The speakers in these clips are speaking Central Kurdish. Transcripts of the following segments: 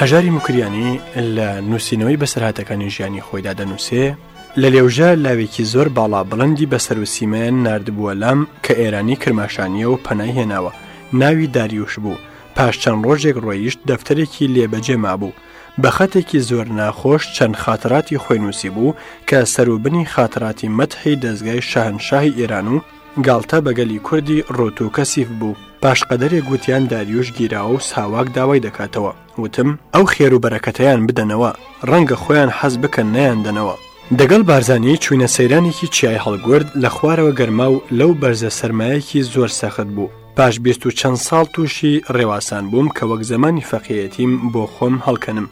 هەژاری موکریانی لە نووسینەوەی بەسەرهاتەکانی ژیانی خۆیدا دەنووسێ لە لێوژە لاوێکی زۆر باڵا بڵندی بەسەر و سیمەیان نردبووە لام کە ئێرانی کرماشانیە و پەنای هێناوە ناوی داریوش بوو پاش چەند ڕۆژێک ڕۆیشت دەفتەرێکی لێ بەجێ مابوو بە خەتێکی زۆر ناخۆش چەند خاتراتی خۆی نووسی بوو کە سەروبنی خاتراتی مەتحی دەستگای شاهنشاهی ئێران و گاڵتە بە گەلی کوردی ڕووت و کەسیف بوو. پاش قەدەرێک وتیان داریوش گیراوە و ساواک داوای دەکاتەوە. وتم، ئەو خێر و بەرەکەتەیان بدەنەوە، ڕەنگە خۆیان حەز بکەن نەیاندەنەوە. دەگەڵ بارزانی چووینە سەیرانێکی چیای هەڵگورد، لە خوارەوە گەرما و لەو بەرزە سەرمایەکی زۆر سەخت بوو. پاش بیست و چەند ساڵ تووشی ڕێواسان بووم کە وەک زەمانی فەقێیەتیم بۆ خۆم هەڵکەنم.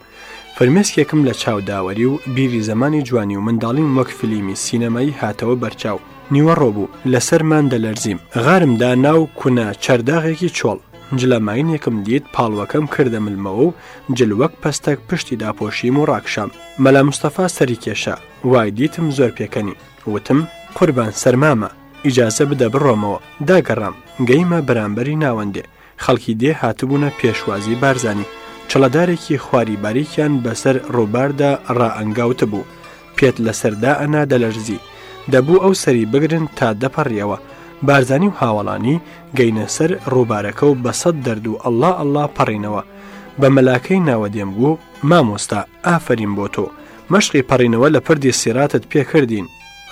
فرمێسکێکم لە چاو داوەری و بیری زەمانی جوانی و منداڵیم وەک فلیمی سینەمایی هاتەوە بەرچاو. نیوەڕۆ بوو، لە سەرمان دەلەرزیم. غارم دا ناو کونە چەرداغێکی چۆڵ. جلەماینێکم دیت، پاڵوەکەم کردە ملمەوە و جل وەک پەستەک پشتی داپۆشیم و ڕاکشام. مەلا مستەفا سەری کێشا. وای دیتم زۆر پێکەنی. وتم. قوربان سەرمامە، ئیجازە بدە بڕۆمەوە. داگەڕام. گەیمە بەرامبەری ناوەندێ. خەڵکی دێ هاتبوونە پێشوازی بارزانی، چڵەدارێکی خواری باریکیان بە سەر ڕووباردا ڕائەنگاوتبوو، پێت لە سەر دائەنا دەلەرزی، دەبوو ئەو سەری بگرن تا دەپەڕییەوە، بارزانی و هاوەڵانی گەینە سەر ڕووبارەکە و بە سەد دەرد و ئەڵڵا ئەڵڵا پەڕینەوە، بە مەلاکەی ناوەدێم گوو، مامۆستا، ئافەرین بۆ تۆ، مەشقی پەڕینەوە لە پردی سیڕاتت پێ کردین.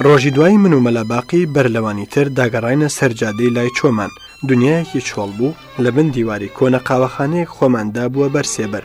ڕۆژی دوایی من و مەلا باقی بەر لەوانی تر داگەڕاینە سەر جادەی لای چۆمان دنیایەکی چۆڵ بوو لە بن دیواری کۆنە قاوەخانەیەک خۆمان دابووە بەر سێبەر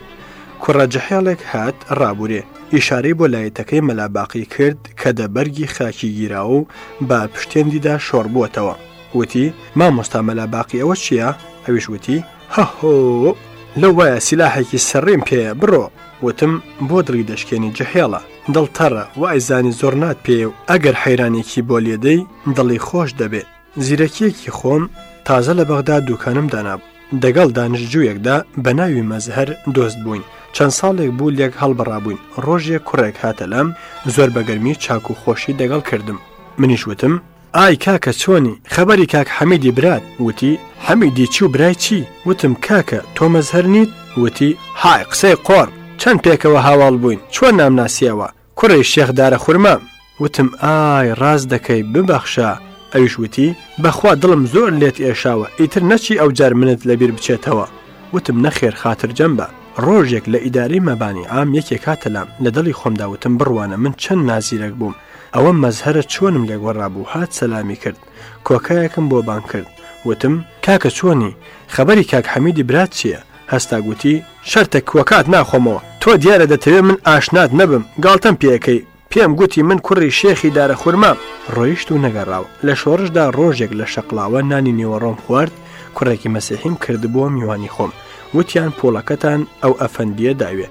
کوڕە جەحێڵێک هات ڕابورێ ئیشارەی بۆ لایەتەکەی مەلا باقی کرد کە دە بەرگی خاکی گیراوە و بە پشتێندیدا شۆڕ بووەتەوە وتی مامۆستا مەلا باقی ئەوە چییە؟ ئەویش وتی هەهۆ لەو وایە سیلاحێکی سەڕیم پێیە بڕۆ وتم بۆ دڵی دەشکێنی جحێڵە دڵ تەڕە وای زانی زۆر نات پێێ و ئەگەر حەیرانێکی بۆ لێدەی دڵی خۆش دەبێ زیرەکیەکی خۆم تازە لە بەغدا دوکانم داناب دەگەڵ دانشجوویەکدا بە ناوی مەزهر دۆست بووین چەند ساڵێک بوو لێک هەڵبڕابووین ڕۆژێک کوڕێک هاتە لام زۆر بەگەرمی چاک و خۆشی دەگەڵ کردم منیش وتم ئای کاکە چۆنی خەبەری کاک حەمیدی برات وتی حەمیدی چی و برای چی وتم کاکە تۆ مەزهەر نیت وتی های قسەی قۆڕ چەند پێکەوە هاواڵ بووین چۆن نامناسیەوە کوڕی شێخ دارە خورمام وتم ئای ڕاست دەکەی ببەخشە ئەویش وتی بەخوا دڵم زۆر لێت ئێشاوە ئیتر نەچی ئەوجار منت لەبیر بچێتەوە وتم نەخێر خاترجەم بە ڕۆژێک لە ئیدارەی مەبانی عام یەکێک هاتە لام لە دڵی خۆمدا وتم بڕوانە من چەند نازیرەک بووم ئەوەم مەزهەرە چۆنم لێ گۆڕابوو هات سەلامی کرد کۆکایەکم بۆ بانگ کرد وتم، کاکە چۆنی، خەبەری کاک حەمیدی برات چییە؟ هەستا گوتی، شەرتە کۆکات ناخۆمەوە تۆ دیارە دەتەوێ من ئاشنات نەبم گاڵتەم پێ ئەکەی، پێم گوتی من کوڕی شێخی دارەخورمام. ڕۆیشت و نەگەڕاوە. لە شۆڕشدا ڕۆژێک لە شەقڵاوە نانی نیوەڕۆم خوارد، کوڕێکی مەسیحیم کردبووە میوانی خۆم، وتیان پووڵەکەتان ئەو ئەفەندییە داوێ،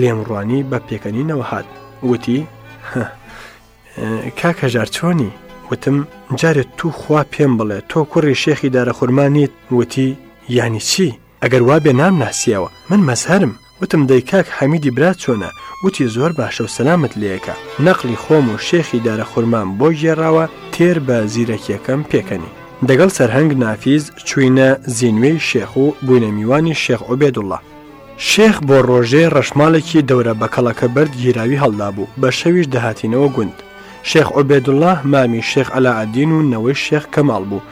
لێم ڕوانی بە پێکەنینەوە هات، وتی، کاک هەژار چۆنی وتم جارێت تو خوا پێم بڵێ تۆ کوڕی شێخی دارە خورمانیت وتی یانی چی ئەگەر وابێ نام ناسیەوە من مەزهرم وتم دەی کاک حەمیدی برا چۆنە وتی زۆر باشە و سەلامت لەکە نەقلی خۆم و شێخی دارە خورمان بۆ گێڕاوە تێر بە زیرەکیەکەم پێکەنی دەگەڵ سەرهەنگ نافیز چوینە زینوێی شێخ و بووینە میوانی شێخ عوبێدوڵە شێخ بۆ ڕۆژێ ڕەشماڵێکی دەورە بە کەڵەکە بەرد گیراوی هەڵدابوو، بە شەویش دەهاتینەوە گوند. شێخ عوبێدوڵڵا مامی شێخ عەلائەدین و نەوەی شێخ کەماڵ بوو.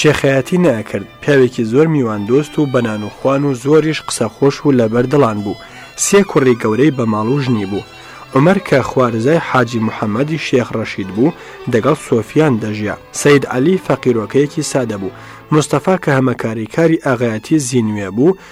شێخایەتی نەئەکرد، پیاوێکی زۆر میواندۆست و بە نان و خوان و زۆریش قسەخۆش و لەبەر دڵان بوو. سێ کوڕی گەورەی بە ماڵ و ژنی بوو. عومەر کە خوارزای حاجی موحەممەدی شێخ ڕەشید بوو، دەگەڵ سۆفیان دەژیا. سەیدعەلی فەقیرۆکەیەکی سادە بوو. مستەفا کە هەمەکاری کاری ئاغایەتی زینوێ بوو،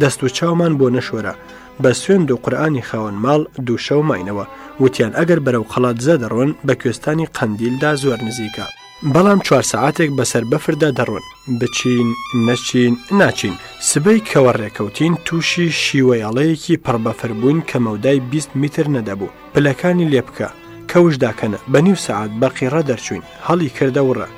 دەست و چاومان بۆ نەشۆرە بە سوێند و قورآانی خاوەن ماڵ دووشەو ماینەوە وتیان ئەگەر بەرەو قەڵات زە دەڕۆن بە کوێستانی قەندیلدا زۆر نزیکە بەڵام چوار سەعاتێک بەسەر بەفردا دەڕۆن بچین نەچین ناچین سبەی کەوە ڕێکەوتین تووشی شیوەیاڵەیەکی پڕ بەفربووین کە مەودای 20 میتر نەدەبوو پلەکانی لێ بکە کەوش داکەنە بە نیو سەعات بەقیڕە دەرچوین هەڵی کردە وڕە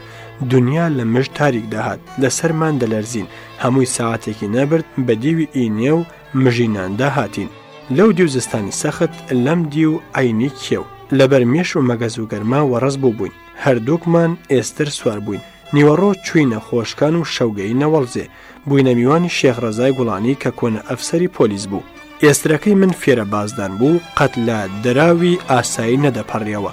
دنیا لە مژ تاریک داهات لەسەرمان دەلەرزین هەمووی سەعاتێکی نەبرد بە دیوی ئی نێو مژی ناندا هاتین. لەو دیو زستانی سەخت لەم دیو عەینی کێو. لەبەر مێش و مەگەز و گەرما وەڕەس بووبووین. هەردووکمان ئێستر سوار بووین. نیوەڕۆ چووینە خۆشکان و شەو گەیینە وەڵزێ. بووینە میوانی شێخ ڕەزای گوڵانی کە کۆنە ئەفسەری پۆلیس بوو. ئێسترەکەی من فێرە بازدان بوو قەت لە دراوی ئاسایی نەدەپەڕییەوە.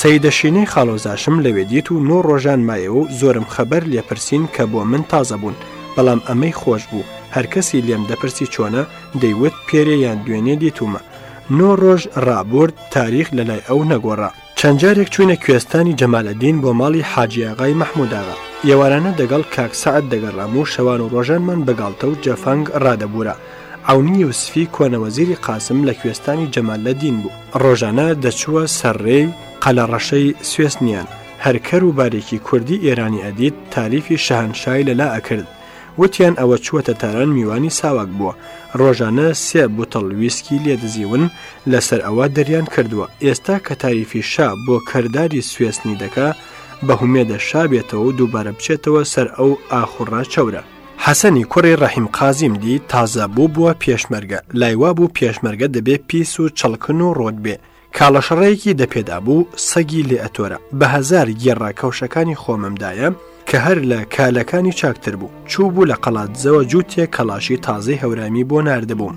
سەیدە شینەی خاڵۆزاشم لەوێ دیت و نۆ ڕۆژان مایەوە و زۆرم خەبەر لێ پرسین کە بۆ من تازە بوون، بەڵام ئەمەی خۆش بوو، هەر کەسی لێم دەپرسی چۆنە، دەیوت پێرێ یان دوێنێ دیتوومە. نۆ ڕۆژ ڕابوورد، تاریخ لە لای ئەو نەگۆڕا. چەند جارێک چووینە کوێستانی جەمالەدین بۆ ماڵی حاجیاغای مەحمووداغا. ئێوارانە دەگەڵ کاک سەعد دەگەڕام و شەوان و ڕۆژانمان بە گاڵتە و جەفەنگ ڕادەبوورا. عەونی یوسفی کۆنە وەزیری قاسم لە کوێستانی جەمالەدین بوو، ڕۆژانە دەچووە سەر ڕێی قەلەڕەشەی سوێسنیان، هەر کەر و بارێکی کوردی ئێرانی ئەدیت تاریفی شەهەنشای لە لا ئەکرد، وتیان ئەوە چووەتە تاران میوانی ساواک بووە، ڕۆژانە سێ بوتڵ ویسکی لێ دزیون لە سەر ئەوە دەریان کردووە، ئێستا کە تاریفی شا بۆ کەرداری سوێسنی دەکا، بە هومێدە شا بێتەوە و دووبارە بچێتەوە سەر ئەو ئاخوڕە چەورە. حەسەنی کوڕی ڕەحیم قازیم دی تازە بوو بووە پێشمەرگە، لای وا بوو پێشمەرگە دەبێ پیس و چڵکن و ڕووت بێ، کاڵەشڕەیەکی دە پێدا بوو، سەگی لێ ئەتۆرا، بە هەزار گێڕە کەوشەکانی خۆمم دایە، کە هەر لە کالەکانی چاکتر بوو، چووبوو لە قەڵادزەوە جووتێک کەڵاشی تازەی هەورامی بۆ ناردبووم.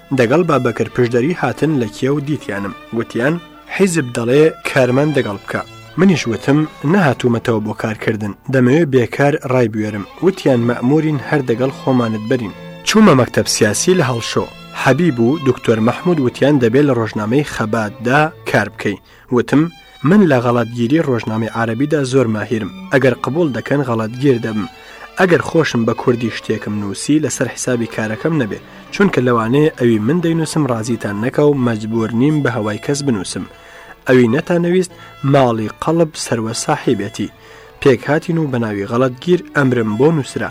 دەگەڵ بابەکر پشدەری هاتن لە کێو دیتیانم وتیان حیزب دەڵێ کارمان دەگەڵ بکە منیش وتم نەهاتوومەتەوە بۆ کارکردن دەمەوێ بێکار ڕایبوێرم وتیان مەئموورین هەر دەگەڵ خۆمانت بەرین. چوومە مەکتەب سیاسی لە هەڵشۆ حەبیب و دوکتۆر مەحموود وتیان دەبێ لە ڕۆژنامەی خەباتدا کار بکەی وتم، من لە غەڵەتگیری ڕۆژنامەی عارەبیدا زۆر ماهیرم، ئەگەر قبوڵ دەکەن غەڵەتگیر دەبم، ئەگەر خۆشم بە کوردی شتێکم نووسی لەسەر حیسابی کارەکەم نەبێ، چونکە لەوانەیە ئەوی من دەینووسم ڕازیتان نەکا و مەجبوور نیم بە هەوای کەس بنووسم. ئەوی نەتانەویست ماڵی قەڵب سروە ساحیبێتی. پێک هاتین و بەناوی غەڵەتگیر ئەمرم بۆ نووسرا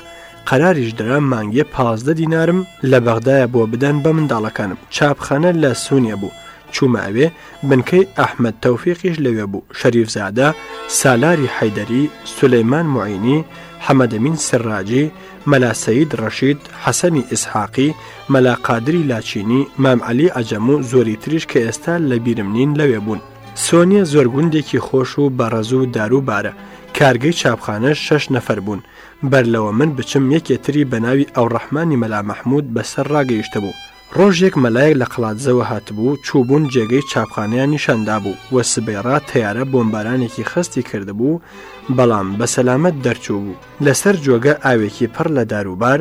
قەراریش درا مانگیە پازدە دینارم لە بەغدایە بۆ بدەن بە منداڵەکانم چاپخانە لە سونیە بوو چوومە ئەوێ بنکەی ئەحمد تەوفیقیش لەوێ بوو شەریف زادە سالاری حەیدەری سولەیمان معینی حەمەدەمین سراجی مەلا سەید ڕەشید حەسەنی ئیسحاقی مەلا قادری لاچینی مام علی عجەم و زۆری تریش کە ئێستا لە بیرم نین لەوێ بوون سۆنیە زۆر گوندێکی خۆش و بەڕەز و دارو بارە کارگەی چاپخانەش شەش نەفەر بوون بەر لەوە من بچم یەکێ تری بە ناوی ئەو ڕەحمانی مەلا مەحمود بەسەر ڕاگەیشتە بوو ڕۆژێک مەلایەک لە قڵادزەوە هاتبوو چووبوون جێگەی چاپخانەیان نیشاندابوو و سبەیڕا تەیارە بۆمبارانێکی خەستی کردبوو بەڵام بە سەلامەت دەرچوو بوو لەسەر جۆگە ئاوێکی پڕ لە داروبار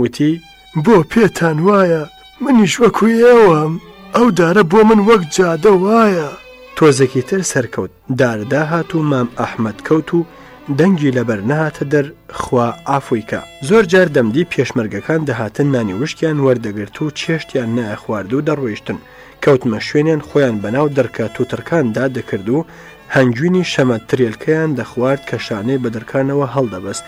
وتی، بۆ پێتان وایە منیش وەکو ئێوەم، ئەو دارە بۆ من وەک جادە وایە. تۆزێکی تر سەرکەوت، دار داهات و مام ئەحمەد کەوت و دەنگی لەبەر نەهاتە دەر، خوا عەفوی کا. زۆر جار دەمدی پێشمەرگەکان دەهاتن نانی وشکیان وەردەگرت و چێشتیان نایەخوارد و دەڕۆیشتن، کەوتمە شوێنیان خۆیان بەناو دڕکە توتڕکاندا دەکرد و هەنگوینی شەمە ترێلکەیان دەخوارد کە شانەی بە دەرکانەوە هەڵدەبەست.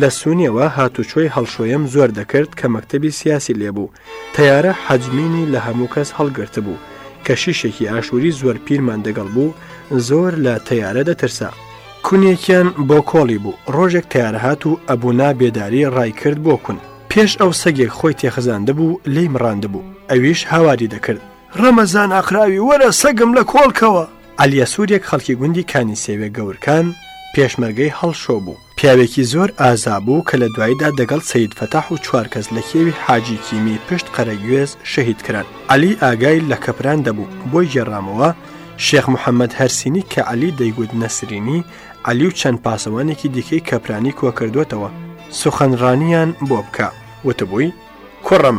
لە سوونیەوە هاتوچۆی هەڵشۆیەم زۆر دەکرد کە مەکتەبی سیاسی لێ بوو. تەیارە حەجمینی لە هەموو کەس هەڵگرتبوو. کەشیشێکی ئاشووری زۆر پیرمان دەگەڵ بوو، زۆر لە تەیارە دەترسا. کونێکیان بۆ کۆڵی بوو. ڕۆژێک تەیارە هات و ئەبوونا بێداری ڕای کرد بۆ کون. پێش ئەو سەگێک خۆی تێخزاندبوو، لێی مڕاندبوو. ئەویش هاواری دەکرد. ڕەمەزان ئاقراوی وەرە سەگم لە کۆڵ کەوە! عەلیە سوورێک خەڵکی گوندی کانی سێوێ گەورکان، پێشمەرگەی هەڵشۆ بوو. پیاوێکی زۆر ئازا بوو کە لە دواییدا دەگەڵ سەید فەتاح و چوار کەس لە کێوی حاجی کیمی پشت قەرەگوێز شەهید کران. عەلی ئاگای لە کەپران دەبوو، بۆی گێڕامەوە، شێخ محەممەد هەرسینی کە عەلی دەیگوت نەسرینی، عەلی و چەند پاسەوانێکی دیکەی کەپرانی کۆ کردووەتەوە سوخەنڕانییان بۆ بکا، وتبووی، کوڕم!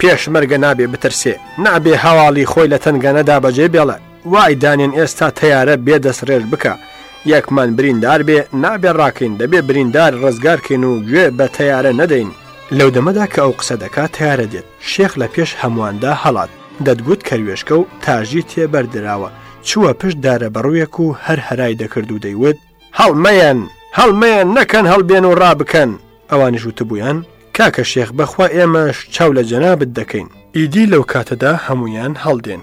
پێشمەرگە نابێ بترسێ، نابێ هەواڵی خۆی لە تەنگانەدا بەجێ بێڵێ. وای دانێن ئێستا تەیارە بێ دەست رێژ بکە یەکمان بریندار بێ نابێ راکەین دەبێ بریندار رزگار کەین و گوێ بە تەیارە نەدەین. لەودەمەدا کە ئەو قسە دەکات تەیارە دێت شێخ لە پێش هەمواندا هەڵات دەتگوت کەروێشکە و تاژی تێ بەر دراوە چووە پشت دارە بەڕوێک و هەر هەرای دەکرد و دەیوت، هەڵمەیەن هەڵمەیەن نەکەن هەڵبێن و رابکەن، ئەوانیش وتبوویان، کاکە شێخ بەخوا ئێمەش چاو لە جەنابت دەکەین. ئیدی لەوکاتەدا هەموویان هەڵدێن.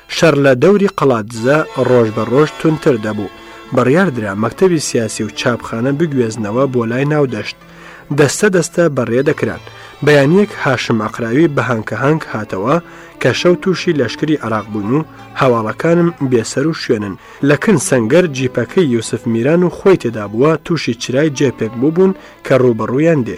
شەڕ لە دەوری قەڵادزە ڕۆژ بە ڕۆژ تونتر دەبوو. بڕیار درا مەکتەبی سیاسی و چاپخانە بگوێزنەوە بۆ لای ناودەشت. دەستە دەستە بەڕێ دەکران. بەیانییەک هاشم ئەقراوی بە هانکەهانک هاتەوە کە شەو تووشی لەشکری عراق بوون و هەواڵەکانم بێسەر و شوێنن. لە کن سەنگەر جیپەکەی یوسف میران و خۆی تێدا بووە تووشی چرای جێپێک بووبوون کە ڕووبەڕوویان دێ.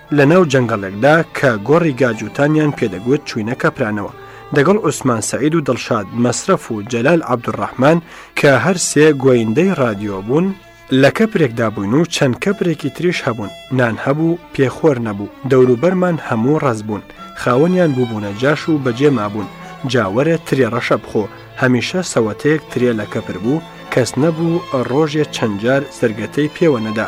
لە ناو جەنگەڵێکدا کە گۆڕی گاجووتانیان پێ دەگوت چوینە کەپرانەوە دەگەڵ عوسمان سەعید و دڵشاد مەسرەف و جەلال عەبدوڕەحمان کە هەر سێ گۆیندەی ڕادیۆ بوون لە کەپرێکدا بووین و چەند کەپرێکی تریش هەبوون نان هەبوو پێ خۆر نەبوو دەوروبەرمان هەموو ڕەز بوون خاوەنیان بووبوونە جاش و بەجێ مابوون جا وەرە ترێ ڕەشە بخۆ هەمیشە سەوەتەیەک ترێ لە کەپر بوو کەس نەبوو ڕۆژێ چەند جار زەرگەتەی پێوە نەدا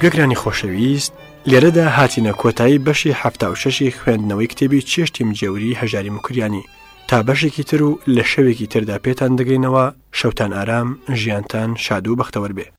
گوێگرانی خۆشەویست لێرەدا هاتینە کۆتایی بەشی هەفتا و شەشی خوێندنەوەی کتێبی چێشتی مجێوری هەژاری مکریانی تا بەشێکی تر و لە شەوێکی تردا پێتان دەگەینەوە شەوتان ئارام ژیانتان شاد و بەختەوەر بێ